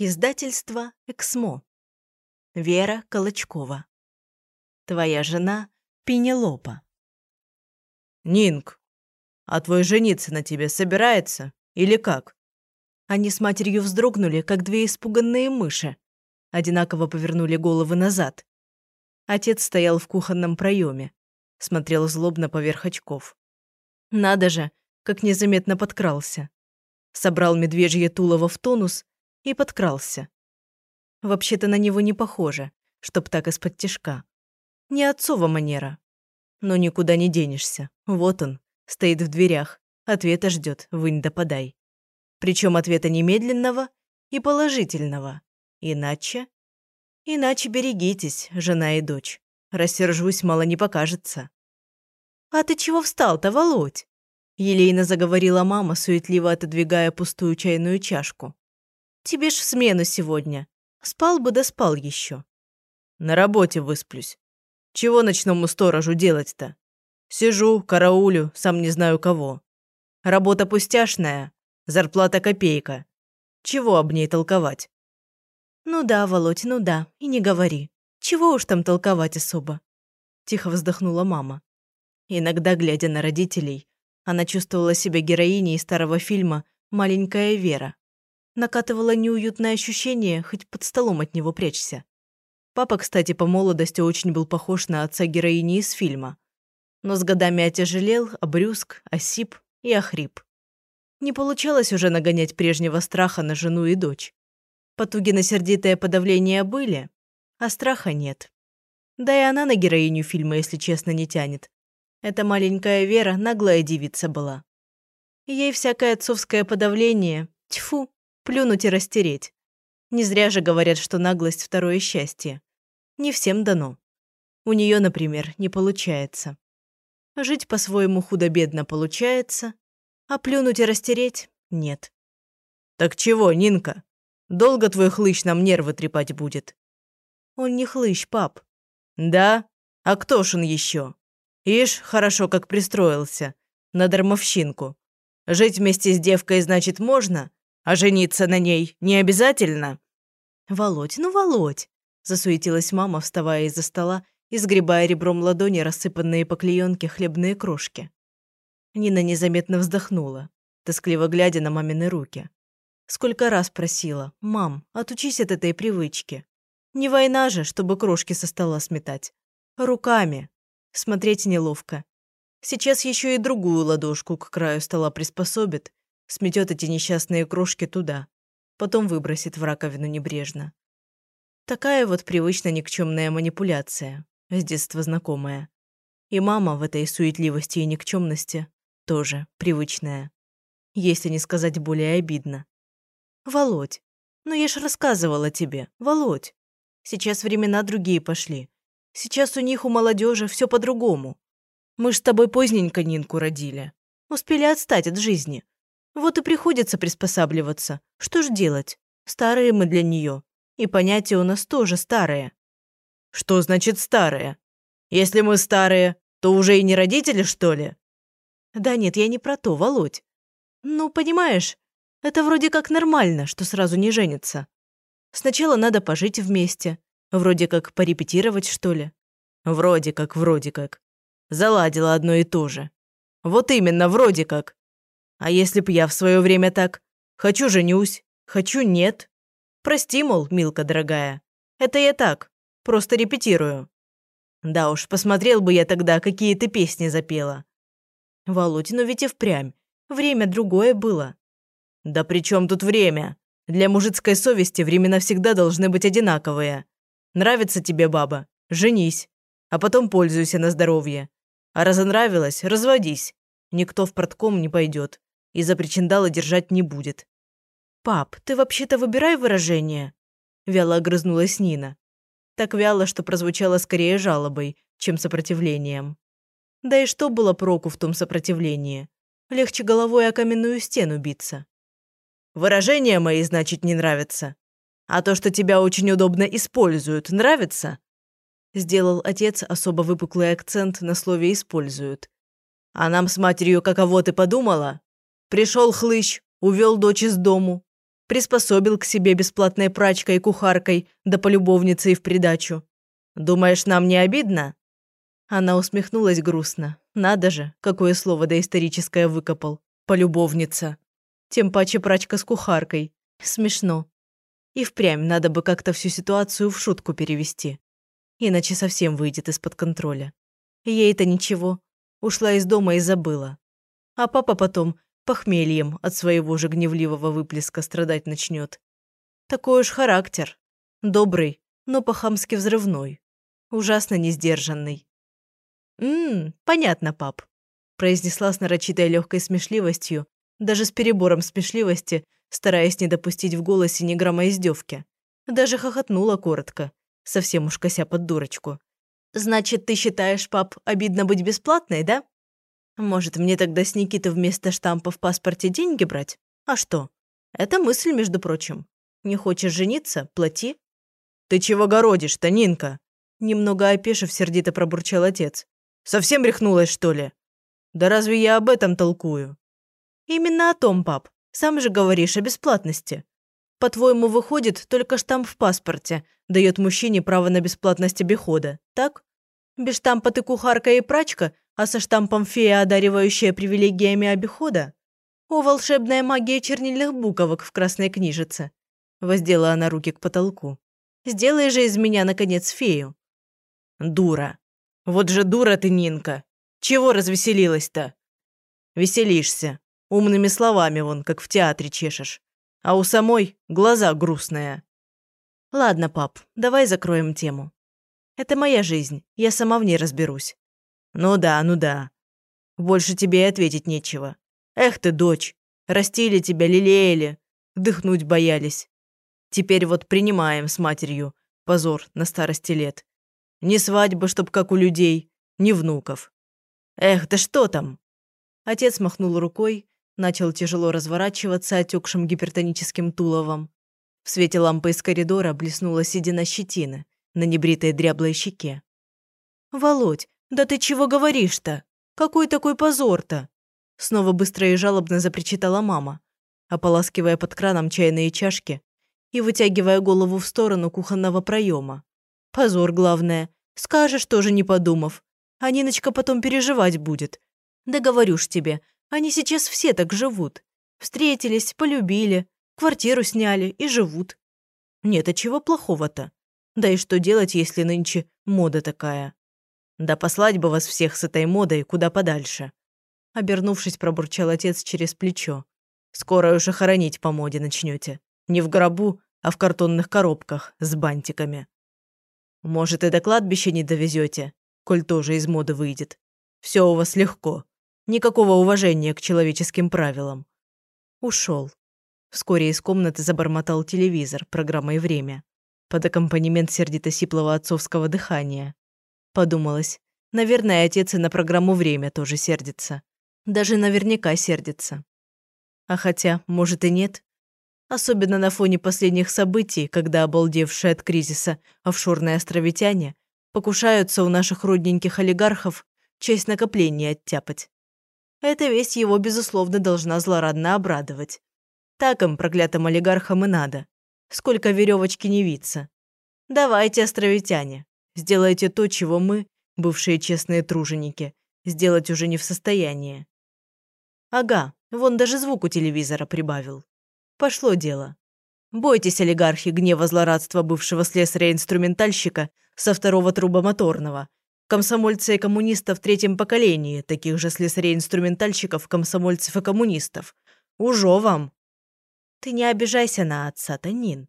Издательство «Эксмо». Вера Колочкова. Твоя жена Пенелопа. «Нинг, а твой жениться на тебе собирается или как?» Они с матерью вздрогнули, как две испуганные мыши. Одинаково повернули головы назад. Отец стоял в кухонном проеме, смотрел злобно поверх очков. Надо же, как незаметно подкрался. Собрал медвежье тулово в тонус и подкрался. Вообще-то на него не похоже, чтоб так из-под тишка. Не отцова манера. Но никуда не денешься. Вот он, стоит в дверях, ответа ждет, вынь да подай. Причем ответа немедленного и положительного. Иначе... Иначе берегитесь, жена и дочь. Рассержусь, мало не покажется. «А ты чего встал-то, Володь?» Елейно заговорила мама, суетливо отодвигая пустую чайную чашку. Тебе ж в смену сегодня. Спал бы да спал еще. На работе высплюсь. Чего ночному сторожу делать-то? Сижу, караулю, сам не знаю кого. Работа пустяшная, зарплата копейка. Чего об ней толковать? Ну да, Володь, ну да, и не говори. Чего уж там толковать особо? Тихо вздохнула мама. Иногда, глядя на родителей, она чувствовала себя героиней старого фильма «Маленькая Вера», накатывало неуютное ощущение, хоть под столом от него прячься. Папа, кстати, по молодости очень был похож на отца героини из фильма. Но с годами отяжелел, обрюзг, осип и охрип. Не получалось уже нагонять прежнего страха на жену и дочь. Потуги на сердитое подавление были, а страха нет. Да и она на героиню фильма, если честно, не тянет. Эта маленькая Вера наглая девица была. Ей всякое отцовское подавление, тьфу, Плюнуть и растереть. Не зря же говорят, что наглость – второе счастье. Не всем дано. У нее, например, не получается. Жить по-своему худо-бедно получается, а плюнуть и растереть – нет. «Так чего, Нинка? Долго твой хлыщ нам нервы трепать будет?» «Он не хлыщ, пап». «Да? А кто ж он еще? Ишь, хорошо как пристроился. На дармовщинку. Жить вместе с девкой, значит, можно, а жениться на ней не обязательно?» «Володь, ну, Володь!» – засуетилась мама, вставая из-за стола и сгребая ребром ладони рассыпанные по клеенке хлебные крошки. Нина незаметно вздохнула, тоскливо глядя на мамины руки. Сколько раз просила, «Мам, отучись от этой привычки. Не война же, чтобы крошки со стола сметать. Руками. Смотреть неловко. Сейчас еще и другую ладошку к краю стола приспособит, сметет эти несчастные крошки туда, потом выбросит в раковину небрежно. Такая вот привычно никчемная манипуляция, с детства знакомая. И мама в этой суетливости и никчемности тоже привычная. Если не сказать более обидно. «Володь, ну я ж рассказывала тебе, Володь. Сейчас времена другие пошли. Сейчас у них, у молодежи, все по-другому. Мы ж с тобой поздненько Нинку родили. Успели отстать от жизни. Вот и приходится приспосабливаться. Что ж делать? Старые мы для нее. И понятия у нас тоже старые. Что значит старые? Если мы старые, то уже и не родители, что ли? Да нет, я не про то, Володь. Ну, понимаешь, это вроде как нормально, что сразу не женятся. Сначала надо пожить вместе. Вроде как порепетировать, что ли. Вроде как, вроде как. Заладила одно и то же. Вот именно, вроде как. А если б я в свое время так? Хочу женюсь, хочу нет. Прости, мол, Милка дорогая. Это я так, просто репетирую. Да уж, посмотрел бы я тогда, какие ты песни запела. Володь, ну ведь и впрямь. Время другое было. Да при чем тут время? Для мужицкой совести времена всегда должны быть одинаковые. Нравится тебе баба? Женись. А потом пользуйся на здоровье. А разонравилось – разводись. Никто в продком не пойдет и за причиндалы держать не будет. «Пап, ты вообще-то выбирай выражение», – вяло огрызнулась Нина. Так вяло, что прозвучало скорее жалобой, чем сопротивлением. Да и что было проку в том сопротивлении? Легче головой о каменную стену биться. «Выражения мои, значит, не нравятся. А то, что тебя очень удобно используют, нравится?» Сделал отец особо выпуклый акцент на слове «используют». «А нам с матерью каково ты подумала? Пришел хлыщ, увел дочь из дому. Приспособил к себе бесплатной прачкой и кухаркой, да полюбовницей в придачу. Думаешь, нам не обидно?» Она усмехнулась грустно. Надо же, какое слово доисторическое выкопал. Полюбовница. Тем паче прачка с кухаркой. Смешно. И впрямь надо бы как-то всю ситуацию в шутку перевести. Иначе совсем выйдет из-под контроля. Ей-то ничего. Ушла из дома и забыла. А папа потом похмельем от своего же гневливого выплеска страдать начнет. Такой уж характер. Добрый, но по-хамски взрывной. Ужасно несдержанный. «Ммм, понятно, пап», – произнесла с нарочитой легкой смешливостью, даже с перебором смешливости, стараясь не допустить в голосе ни грамма издевки. Даже хохотнула коротко, совсем уж кося под дурочку. «Значит, ты считаешь, пап, обидно быть бесплатной, да? Может, мне тогда с Никиты вместо штампа в паспорте деньги брать? А что? Это мысль, между прочим. Не хочешь жениться – плати». «Ты чего городишь-то, Нинка?» Немного опешив, сердито пробурчал отец. Совсем рехнулась, что ли? Да разве я об этом толкую? Именно о том, пап. Сам же говоришь о бесплатности. По-твоему, выходит, только штамп в паспорте дает мужчине право на бесплатность обихода, так? Без штампа ты кухарка и прачка, а со штампом фея, одаривающая привилегиями обихода? О, волшебная магия чернильных буковок в красной книжице. Воздела она руки к потолку. Сделай же из меня, наконец, фею. Дура. Вот же дура ты, Нинка. Чего развеселилась-то? Веселишься. Умными словами вон, как в театре чешешь. А у самой глаза грустные. Ладно, пап, давай закроем тему. Это моя жизнь, я сама в ней разберусь. Ну да, ну да. Больше тебе и ответить нечего. Эх ты, дочь, растили тебя, лелеяли, дыхнуть боялись. Теперь вот принимаем с матерью позор на старости лет. Ни свадьбы, чтоб как у людей, ни внуков. Эх, да что там? Отец махнул рукой, начал тяжело разворачиваться отекшим гипертоническим туловом. В свете лампы из коридора блеснула седина щетины на небритой дряблой щеке. «Володь, да ты чего говоришь-то? Какой такой позор-то?» Снова быстро и жалобно запричитала мама, ополаскивая под краном чайные чашки и вытягивая голову в сторону кухонного проема. Позор, главное. Скажешь тоже не подумав. А Ниночка потом переживать будет. Да говорю ж тебе, они сейчас все так живут. Встретились, полюбили, квартиру сняли и живут. Нет, а чего плохого-то? Да и что делать, если нынче мода такая? Да послать бы вас всех с этой модой куда подальше. Обернувшись, пробурчал отец через плечо. Скоро уже хоронить по моде начнете. Не в гробу, а в картонных коробках с бантиками. Может, и до кладбища не довезете, коль тоже из моды выйдет. Все у вас легко. Никакого уважения к человеческим правилам. Ушел. Вскоре из комнаты забормотал телевизор программой «Время» под аккомпанемент сердито-сиплого отцовского дыхания. Подумалось, наверное, отец и на программу «Время» тоже сердится. Даже наверняка сердится. А хотя, может и нет. Особенно на фоне последних событий, когда обалдевшие от кризиса офшорные островитяне покушаются у наших родненьких олигархов часть накопления оттяпать. Эта весть его, безусловно, должна злорадно обрадовать. Так им, проклятым олигархам, и надо. Сколько веревочки не виться. Давайте, островитяне, сделайте то, чего мы, бывшие честные труженики, сделать уже не в состоянии. Ага, вон даже звук у телевизора прибавил. Пошло дело. Бойтесь, олигархи, гнева злорадства бывшего слесаря-инструментальщика со второго трубомоторного. Комсомольцы и коммунистов в третьем поколении, таких же слесарей-инструментальщиков, комсомольцев и коммунистов. Ужо вам. Ты не обижайся на отца, Танин.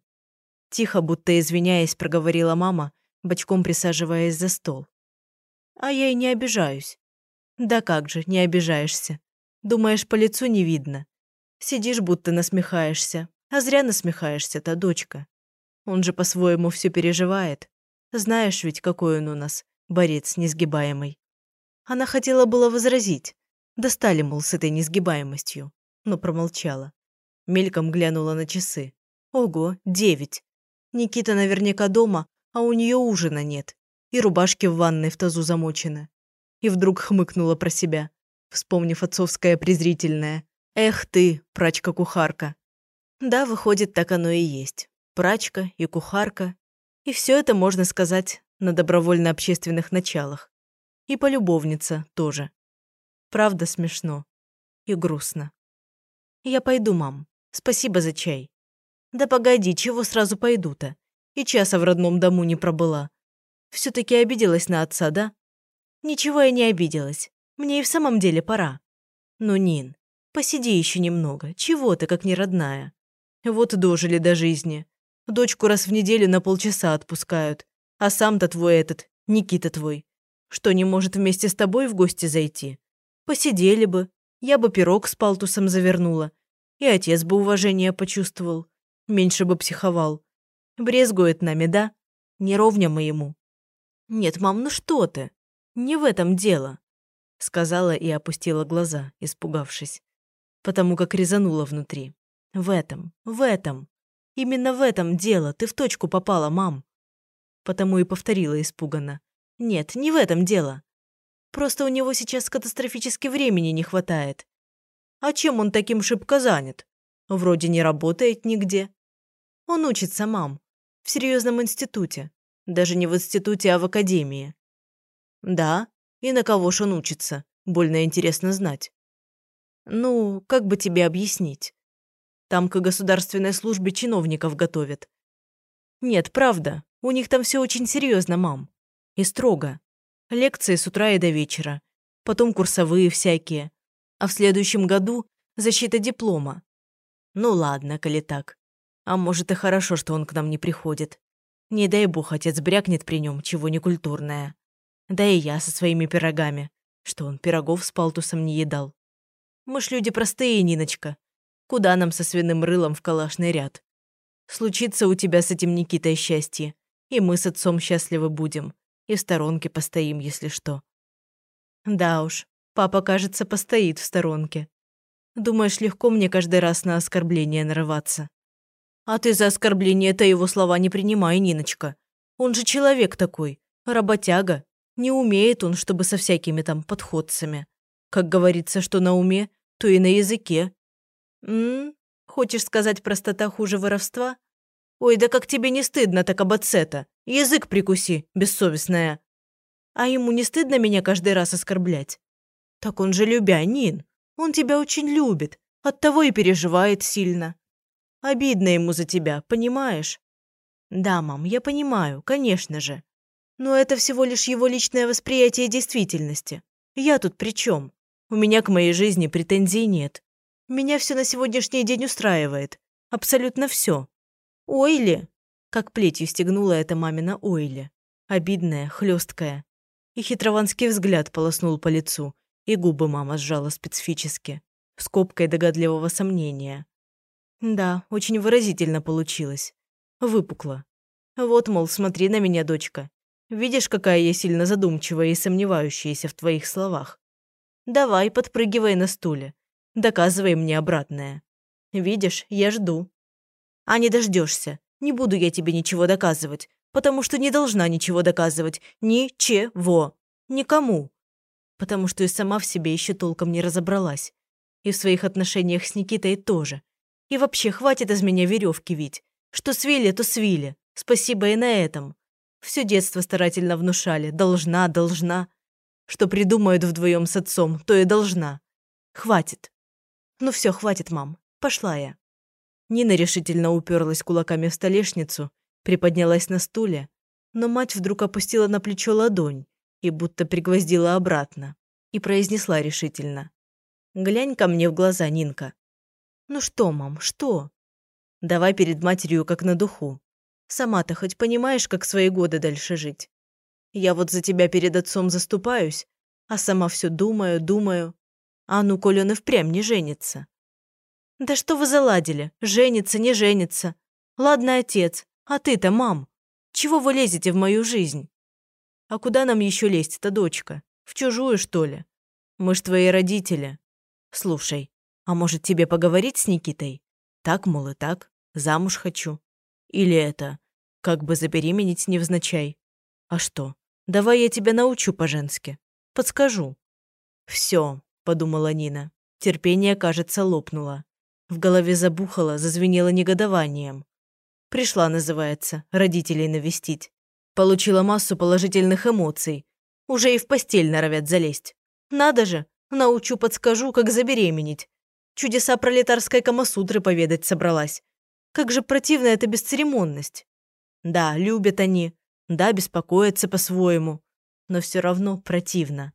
Тихо, будто извиняясь, проговорила мама, бочком присаживаясь за стол. А я и не обижаюсь. Да как же, не обижаешься. Думаешь, по лицу не видно. Сидишь, будто насмехаешься. А зря насмехаешься-то, дочка. Он же по-своему все переживает. Знаешь ведь, какой он у нас, борец несгибаемый. Она хотела было возразить. Достали, мол, с этой несгибаемостью. Но промолчала. Мельком глянула на часы. Ого, девять. Никита наверняка дома, а у нее ужина нет. И рубашки в ванной в тазу замочены. И вдруг хмыкнула про себя, вспомнив отцовское презрительное. Эх ты, прачка-кухарка. Да, выходит, так оно и есть. Прачка и кухарка. И все это, можно сказать, на добровольно-общественных началах. И полюбовница тоже. Правда смешно. И грустно. Я пойду, мам. Спасибо за чай. Да погоди, чего сразу пойду-то? И часа в родном дому не пробыла. все таки обиделась на отца, да? Ничего я не обиделась. Мне и в самом деле пора. Ну, Нин, посиди еще немного. Чего ты, как не родная? Вот дожили до жизни. Дочку раз в неделю на полчаса отпускают. А сам-то твой этот, Никита твой, что не может вместе с тобой в гости зайти? Посидели бы, я бы пирог с палтусом завернула. И отец бы уважение почувствовал. Меньше бы психовал. Брезгует нами, да? Не ровня мы ему. Нет, мам, ну что ты? Не в этом дело. Сказала и опустила глаза, испугавшись. Потому как резанула внутри. В этом, в этом. Именно в этом дело. Ты в точку попала, мам. Потому и повторила испуганно. Нет, не в этом дело. Просто у него сейчас катастрофически времени не хватает. А чем он таким шибко занят? Вроде не работает нигде. Он учится, мам. В серьезном институте. Даже не в институте, а в академии. Да? И на кого ж он учится? Больно интересно знать. Ну, как бы тебе объяснить? Там к государственной службе чиновников готовят. Нет, правда, у них там все очень серьезно, мам. И строго. Лекции с утра и до вечера. Потом курсовые всякие. А в следующем году защита диплома. Ну ладно, коли так. А может и хорошо, что он к нам не приходит. Не дай бог, отец брякнет при нем чего некультурное. Да и я со своими пирогами. Что он пирогов с палтусом не едал. Мы ж люди простые, Ниночка. Куда нам со свиным рылом в калашный ряд? Случится у тебя с этим Никитой счастье, и мы с отцом счастливы будем и в сторонке постоим, если что. Да уж, папа, кажется, постоит в сторонке. Думаешь, легко мне каждый раз на оскорбление нарываться? А ты за оскорбление-то его слова не принимай, Ниночка. Он же человек такой, работяга. Не умеет он, чтобы со всякими там подходцами. Как говорится, что на уме, то и на языке. М? Хочешь сказать, простота хуже воровства? Ой, да как тебе не стыдно так об отце-то? Язык прикуси, бессовестная. А ему не стыдно меня каждый раз оскорблять? Так он же любя, Нин. Он тебя очень любит. Оттого и переживает сильно. Обидно ему за тебя, понимаешь? Да, мам, я понимаю, конечно же. Но это всего лишь его личное восприятие действительности. Я тут при чем? У меня к моей жизни претензий нет. Меня все на сегодняшний день устраивает. Абсолютно все. Ойли!» Как плетью стегнула эта мамина Ойли. Обидная, хлесткая. И хитрованский взгляд полоснул по лицу, и губы мама сжала специфически, скобкой догадливого сомнения. Да, очень выразительно получилось. Выпукло. Вот, мол, смотри на меня, дочка. Видишь, какая я сильно задумчивая и сомневающаяся в твоих словах? Давай, подпрыгивай на стуле. Доказывай мне обратное. Видишь, я жду. А не дождешься. Не буду я тебе ничего доказывать, потому что не должна ничего доказывать. Ничего. Никому. Потому что и сама в себе еще толком не разобралась. И в своих отношениях с Никитой тоже. И вообще, хватит из меня веревки вить. Что свили, то свили. Спасибо и на этом. Все детство старательно внушали. Должна, должна. Что придумают вдвоем с отцом, то и должна. Хватит. Ну все, хватит, мам. Пошла я. Нина решительно уперлась кулаками в столешницу, приподнялась на стуле, но мать вдруг опустила на плечо ладонь и будто пригвоздила обратно и произнесла решительно. «Глянь ко мне в глаза, Нинка». «Ну что, мам, что?» «Давай перед матерью как на духу. Сама-то хоть понимаешь, как свои годы дальше жить? Я вот за тебя перед отцом заступаюсь, а сама все думаю, думаю. А ну, коль он и впрямь не женится. «Да что вы заладили? Женится, не женится. Ладно, отец, а ты-то, мам, чего вы лезете в мою жизнь? А куда нам еще лезть-то, дочка? В чужую, что ли? Мы ж твои родители. Слушай, а может тебе поговорить с Никитой? Так, мол, и так. Замуж хочу. Или это, как бы забеременеть невзначай. А что? Давай я тебя научу по-женски. Подскажу. Все, подумала Нина. Терпение, кажется, лопнуло. В голове забухало, зазвенело негодованием. Пришла, называется, родителей навестить. Получила массу положительных эмоций. Уже и в постель норовят залезть. Надо же, научу, подскажу, как забеременеть. Чудеса пролетарской камасутры поведать собралась. Как же противна эта бесцеремонность. Да, любят они, да, беспокоятся по-своему, но все равно противно.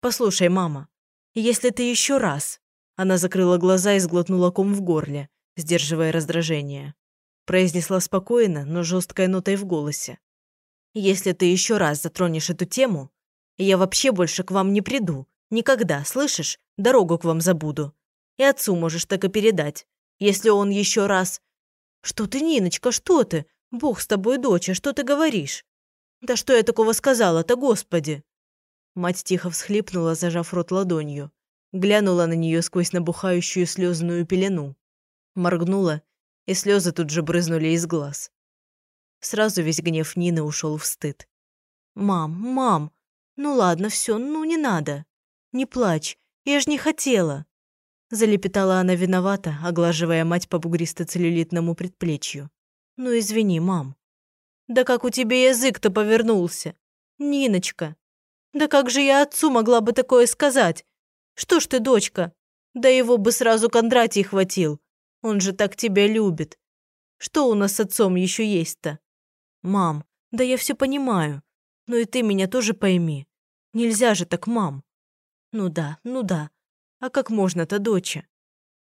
Послушай, мама, если ты еще раз... Она закрыла глаза и сглотнула ком в горле, сдерживая раздражение. Произнесла спокойно, но жесткой нотой в голосе. «Если ты еще раз затронешь эту тему, я вообще больше к вам не приду. Никогда, слышишь? Дорогу к вам забуду. И отцу можешь так и передать. Если он еще раз...» «Что ты, Ниночка, что ты? Бог с тобой, доча, что ты говоришь?» «Да что я такого сказала-то, Господи?» Мать тихо всхлипнула, зажав рот ладонью. Глянула на нее сквозь набухающую слезную пелену. Моргнула, и слезы тут же брызнули из глаз. Сразу весь гнев Нины ушел в стыд. «Мам, мам, ну ладно, все, ну не надо. Не плачь, я ж не хотела». Залепетала она виновата, оглаживая мать по бугристо-целлюлитному предплечью. «Ну извини, мам». «Да как у тебя язык-то повернулся? Ниночка, да как же я отцу могла бы такое сказать? Что ж ты, дочка? Да его бы сразу Кондратий хватил. Он же так тебя любит. Что у нас с отцом еще есть-то? Мам, да я все понимаю. Но и ты меня тоже пойми. Нельзя же так, мам. Ну да, ну да. А как можно-то, доча?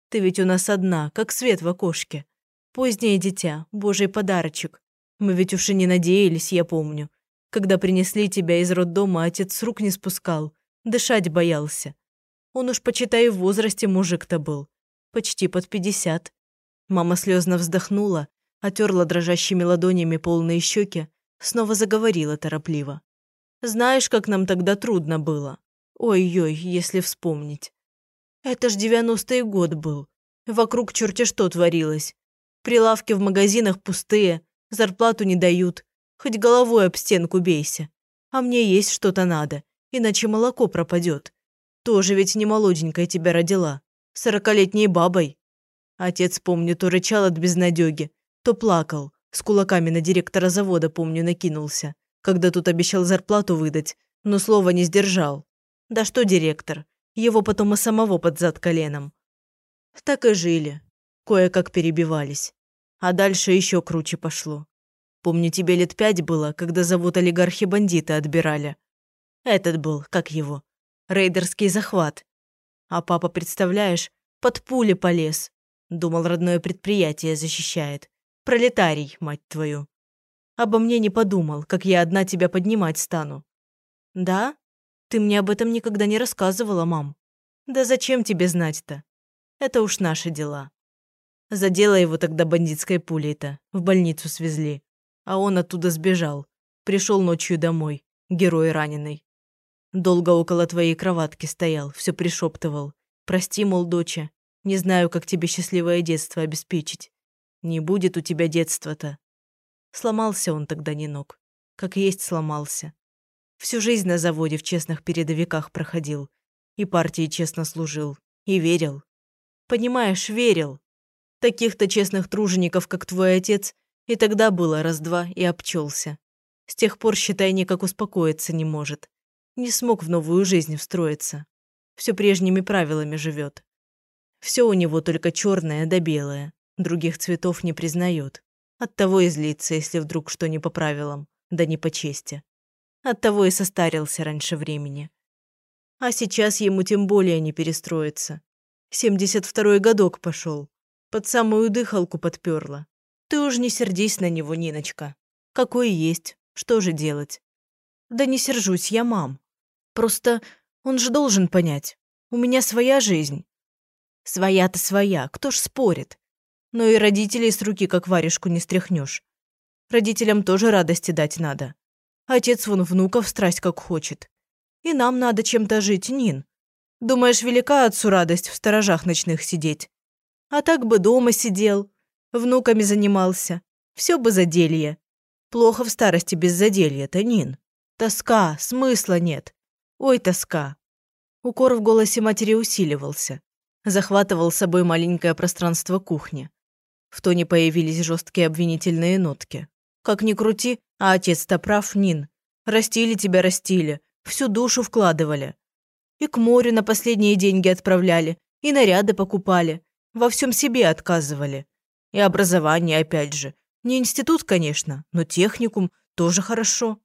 Ты ведь у нас одна, как свет в окошке. Позднее дитя, божий подарочек. Мы ведь уж и не надеялись, я помню. Когда принесли тебя из роддома, отец с рук не спускал, дышать боялся. Он уж, почитай, в возрасте мужик-то был. Почти под пятьдесят. Мама слезно вздохнула, отерла дрожащими ладонями полные щеки, снова заговорила торопливо. «Знаешь, как нам тогда трудно было? Ой-ой, если вспомнить. Это ж девяностый год был. Вокруг черти что творилось. Прилавки в магазинах пустые, зарплату не дают, Хоть головой об стенку бейся. А мне есть что-то надо, иначе молоко пропадет. Тоже ведь не молоденькая тебя родила. Сорокалетней бабой. Отец, помню, то рычал от безнадёги, то плакал. С кулаками на директора завода, помню, накинулся. Когда тут обещал зарплату выдать, но слова не сдержал. Да что директор? Его потом и самого под зад коленом. Так и жили. Кое-как перебивались. А дальше еще круче пошло. Помню, тебе лет пять было, когда завод олигархи-бандиты отбирали. Этот был, как его, рейдерский захват. А папа, представляешь, под пули полез. Думал, родное предприятие защищает. Пролетарий, мать твою. Обо мне не подумал, как я одна тебя поднимать стану. Да? Ты мне об этом никогда не рассказывала, мам. Да зачем тебе знать-то? Это уж наши дела. Задела его тогда бандитской пулей-то. В больницу свезли а он оттуда сбежал. Пришел ночью домой, герой раненый. Долго около твоей кроватки стоял, все пришептывал. Прости, мол, доча, не знаю, как тебе счастливое детство обеспечить. Не будет у тебя детства-то. Сломался он тогда не ног. Как есть сломался. Всю жизнь на заводе в честных передовиках проходил. И партии честно служил. И верил. Понимаешь, верил. Таких-то честных тружеников, как твой отец, и тогда было раз-два и обчелся. С тех пор, считай, никак успокоиться не может. Не смог в новую жизнь встроиться. Все прежними правилами живет. Все у него только черное да белое. Других цветов не признает. Оттого и злится, если вдруг что не по правилам, да не по чести. Оттого и состарился раньше времени. А сейчас ему тем более не перестроиться. 72-й годок пошел. Под самую дыхалку подперла. Ты уж не сердись на него, Ниночка. Какой есть, что же делать? Да не сержусь я, мам. Просто он же должен понять. У меня своя жизнь. Своя-то своя, кто ж спорит? Но и родителей с руки как варежку не стряхнешь. Родителям тоже радости дать надо. Отец вон внуков страсть как хочет. И нам надо чем-то жить, Нин. Думаешь, велика отцу радость в сторожах ночных сидеть? А так бы дома сидел, внуками занимался. Все бы заделье. Плохо в старости без заделья, Танин. Тоска, смысла нет. Ой, тоска. Укор в голосе матери усиливался. захватывал с собой маленькое пространство кухни. В тоне появились жесткие обвинительные нотки. «Как ни крути, а отец-то прав, Нин. Растили тебя, растили, всю душу вкладывали. И к морю на последние деньги отправляли, и наряды покупали, во всем себе отказывали. И образование опять же. Не институт, конечно, но техникум тоже хорошо.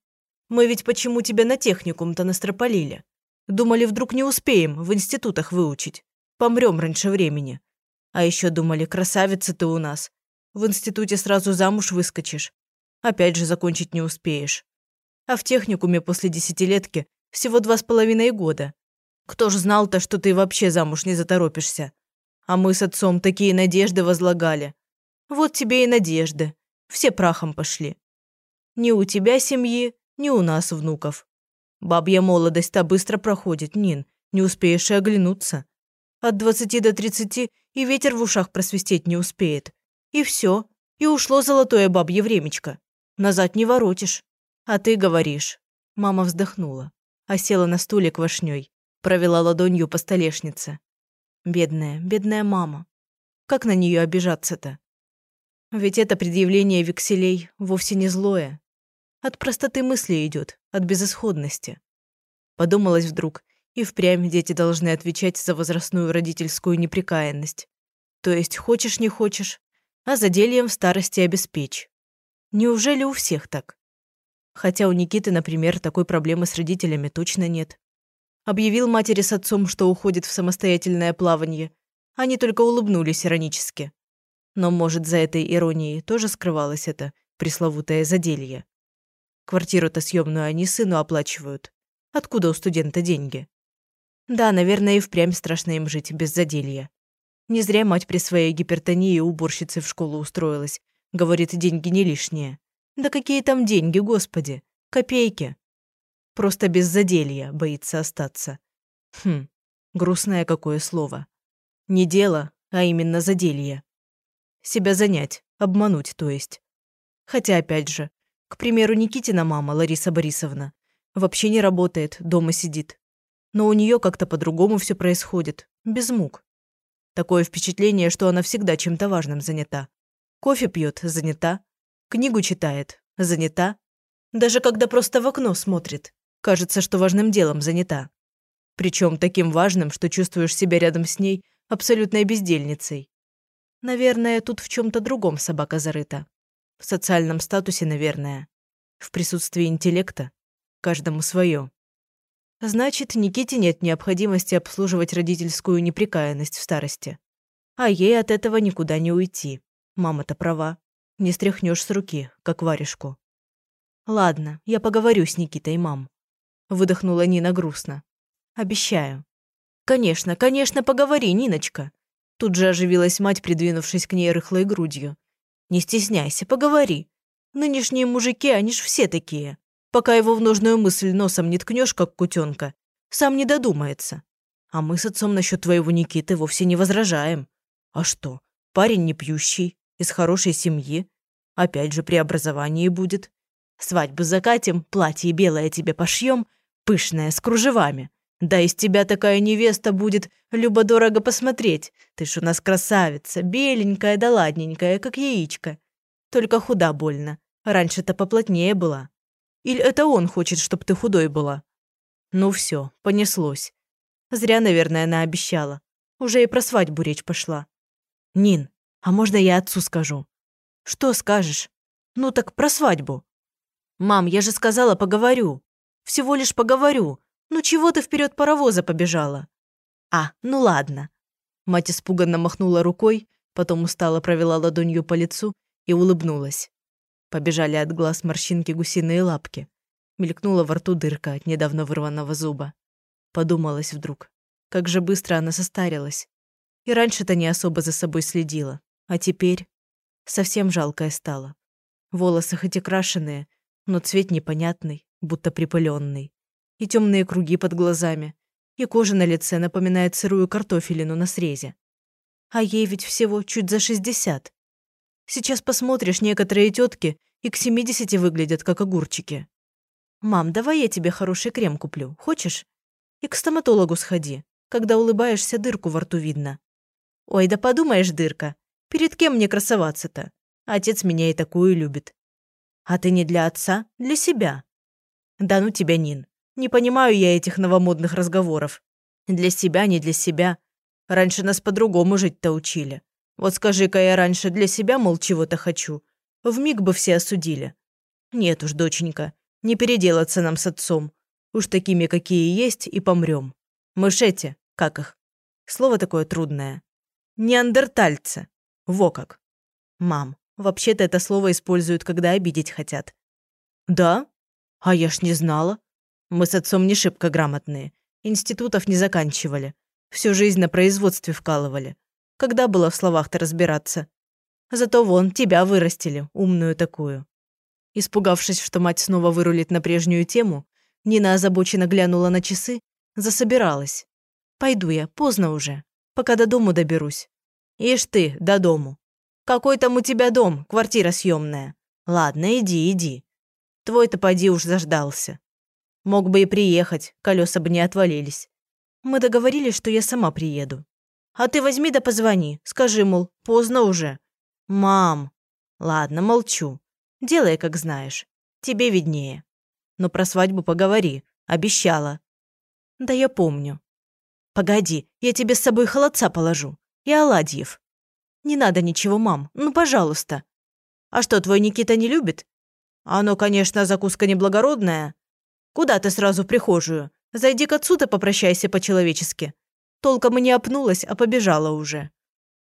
Мы ведь почему тебя на техникум-то настропалили? Думали, вдруг не успеем в институтах выучить. Помрем раньше времени. А еще думали, красавица ты у нас. В институте сразу замуж выскочишь. Опять же закончить не успеешь. А в техникуме после десятилетки всего два с половиной года. Кто ж знал-то, что ты вообще замуж не заторопишься? А мы с отцом такие надежды возлагали. Вот тебе и надежды. Все прахом пошли. Ни у тебя семьи, ни у нас внуков. Бабья молодость-то быстро проходит, Нин, не успеешь и оглянуться. От двадцати до тридцати и ветер в ушах просвистеть не успеет. И все, и ушло золотое бабье времечко. Назад не воротишь. А ты говоришь. Мама вздохнула, а села на стуле квашней, провела ладонью по столешнице. Бедная, бедная мама. Как на нее обижаться-то? Ведь это предъявление векселей вовсе не злое. От простоты мысли идет, от безысходности. Подумалось вдруг, и впрямь дети должны отвечать за возрастную родительскую неприкаянность. То есть хочешь не хочешь, а за делием в старости обеспечь. Неужели у всех так? Хотя у Никиты, например, такой проблемы с родителями точно нет. Объявил матери с отцом, что уходит в самостоятельное плавание. Они только улыбнулись иронически. Но, может, за этой иронией тоже скрывалось это пресловутое заделье. Квартиру-то съемную они сыну оплачивают. Откуда у студента деньги? Да, наверное, и впрямь страшно им жить без заделья. Не зря мать при своей гипертонии уборщицей в школу устроилась. Говорит, деньги не лишние. Да какие там деньги, господи? Копейки. Просто без заделья боится остаться. Хм, грустное какое слово. Не дело, а именно заделье. Себя занять, обмануть, то есть. Хотя, опять же, к примеру, Никитина мама, Лариса Борисовна, вообще не работает, дома сидит. Но у нее как-то по-другому все происходит, без мук. Такое впечатление, что она всегда чем-то важным занята. Кофе пьет, занята. Книгу читает, занята. Даже когда просто в окно смотрит, Кажется, что важным делом занята. Причем таким важным, что чувствуешь себя рядом с ней абсолютной бездельницей. Наверное, тут в чем то другом собака зарыта. В социальном статусе, наверное. В присутствии интеллекта. Каждому свое. Значит, Никите нет необходимости обслуживать родительскую неприкаянность в старости. А ей от этого никуда не уйти. Мама-то права. Не стряхнешь с руки, как варежку. Ладно, я поговорю с Никитой, мам выдохнула Нина грустно. Обещаю. Конечно, конечно, поговори, Ниночка. Тут же оживилась мать, придвинувшись к ней рыхлой грудью. Не стесняйся, поговори. Нынешние мужики, они ж все такие. Пока его в нужную мысль носом не ткнешь, как кутенка, сам не додумается. А мы с отцом насчет твоего Никиты вовсе не возражаем. А что, парень не пьющий, из хорошей семьи. Опять же, при образовании будет. Свадьбу закатим, платье белое тебе пошьем, пышная, с кружевами. Да из тебя такая невеста будет любо-дорого посмотреть. Ты ж у нас красавица, беленькая да ладненькая, как яичко. Только худа больно. Раньше-то поплотнее была. Или это он хочет, чтоб ты худой была? Ну все, понеслось. Зря, наверное, она обещала. Уже и про свадьбу речь пошла. Нин, а можно я отцу скажу? Что скажешь? Ну так про свадьбу. Мам, я же сказала, поговорю. Всего лишь поговорю. Ну чего ты вперед паровоза побежала? А, ну ладно. Мать испуганно махнула рукой, потом устало провела ладонью по лицу и улыбнулась. Побежали от глаз морщинки гусиные лапки. Мелькнула во рту дырка от недавно вырванного зуба. Подумалась вдруг, как же быстро она состарилась. И раньше-то не особо за собой следила, а теперь совсем жалкая стала. Волосы хоть и крашеные, но цвет непонятный, будто припыленный, и темные круги под глазами, и кожа на лице напоминает сырую картофелину на срезе. А ей ведь всего чуть за шестьдесят. Сейчас посмотришь, некоторые тетки и к семидесяти выглядят как огурчики. «Мам, давай я тебе хороший крем куплю. Хочешь? И к стоматологу сходи. Когда улыбаешься, дырку во рту видно. Ой, да подумаешь, дырка, перед кем мне красоваться-то? Отец меня и такую любит. А ты не для отца, для себя. Да ну тебя, Нин. Не понимаю я этих новомодных разговоров. Для себя, не для себя. Раньше нас по-другому жить-то учили. Вот скажи-ка я раньше для себя, мол, чего-то хочу. Вмиг бы все осудили. Нет уж, доченька, не переделаться нам с отцом. Уж такими, какие есть, и помрем. Мы ж эти, как их? Слово такое трудное. Неандертальцы. Во как. Мам, вообще-то это слово используют, когда обидеть хотят. Да? А я ж не знала. Мы с отцом не шибко грамотные. Институтов не заканчивали. Всю жизнь на производстве вкалывали. Когда было в словах-то разбираться? Зато вон, тебя вырастили, умную такую. Испугавшись, что мать снова вырулит на прежнюю тему, Нина озабоченно глянула на часы, засобиралась. «Пойду я, поздно уже, пока до дому доберусь». «Ишь ты, до дому. Какой там у тебя дом, квартира съемная? Ладно, иди, иди. Твой-то поди уж заждался. Мог бы и приехать, колеса бы не отвалились. Мы договорились, что я сама приеду. А ты возьми да позвони, скажи, мол, поздно уже. Мам. Ладно, молчу. Делай, как знаешь. Тебе виднее. Но про свадьбу поговори. Обещала. Да я помню. Погоди, я тебе с собой холодца положу. И оладьев. Не надо ничего, мам. Ну, пожалуйста. А что, твой Никита не любит? Оно, конечно, закуска неблагородная. Куда ты сразу в прихожую? Зайди к отцу-то попрощайся по-человечески. Толком и не опнулась, а побежала уже.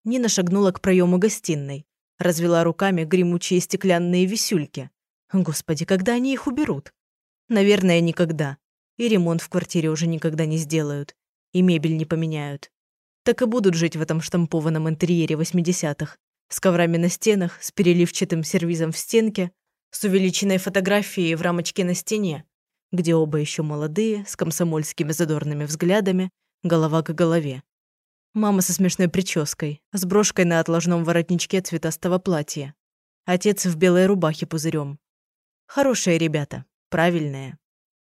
Нина шагнула к проему гостиной. Развела руками гремучие стеклянные висюльки. Господи, когда они их уберут? Наверное, никогда. И ремонт в квартире уже никогда не сделают. И мебель не поменяют. Так и будут жить в этом штампованном интерьере 80-х. С коврами на стенах, с переливчатым сервизом в стенке, с увеличенной фотографией в рамочке на стене, где оба еще молодые, с комсомольскими задорными взглядами, голова к голове. Мама со смешной прической, с брошкой на отложном воротничке цветастого платья. Отец в белой рубахе пузырем. Хорошие ребята, правильные.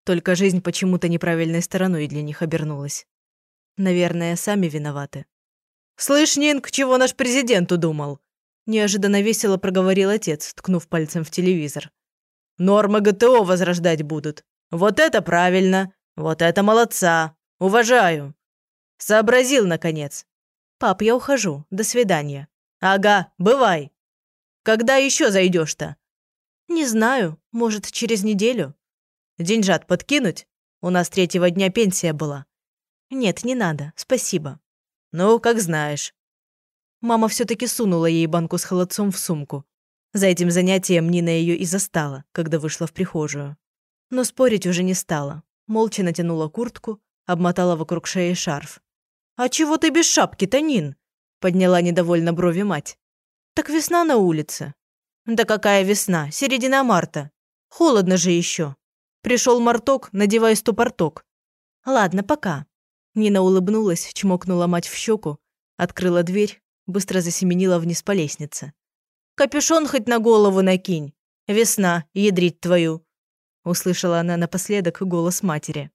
Только жизнь почему-то неправильной стороной для них обернулась. Наверное, сами виноваты. «Слышь, Нинк, чего наш президент удумал?» Неожиданно весело проговорил отец, ткнув пальцем в телевизор. «Нормы ГТО возрождать будут. Вот это правильно. Вот это молодца. Уважаю. Сообразил, наконец. Пап, я ухожу. До свидания. Ага, бывай. Когда еще зайдешь-то? Не знаю. Может, через неделю. Деньжат подкинуть? У нас третьего дня пенсия была. Нет, не надо. Спасибо. Ну, как знаешь. Мама все-таки сунула ей банку с холодцом в сумку. За этим занятием Нина ее и застала, когда вышла в прихожую. Но спорить уже не стала. Молча натянула куртку, обмотала вокруг шеи шарф. «А чего ты без шапки-то, Нин?» – подняла недовольно брови мать. «Так весна на улице». «Да какая весна? Середина марта. Холодно же еще. Пришел марток, надевай ступорток». «Ладно, пока». Нина улыбнулась, чмокнула мать в щеку, открыла дверь, быстро засеменила вниз по лестнице. «Капюшон хоть на голову накинь. Весна, ядрить твою!» Услышала она напоследок голос матери.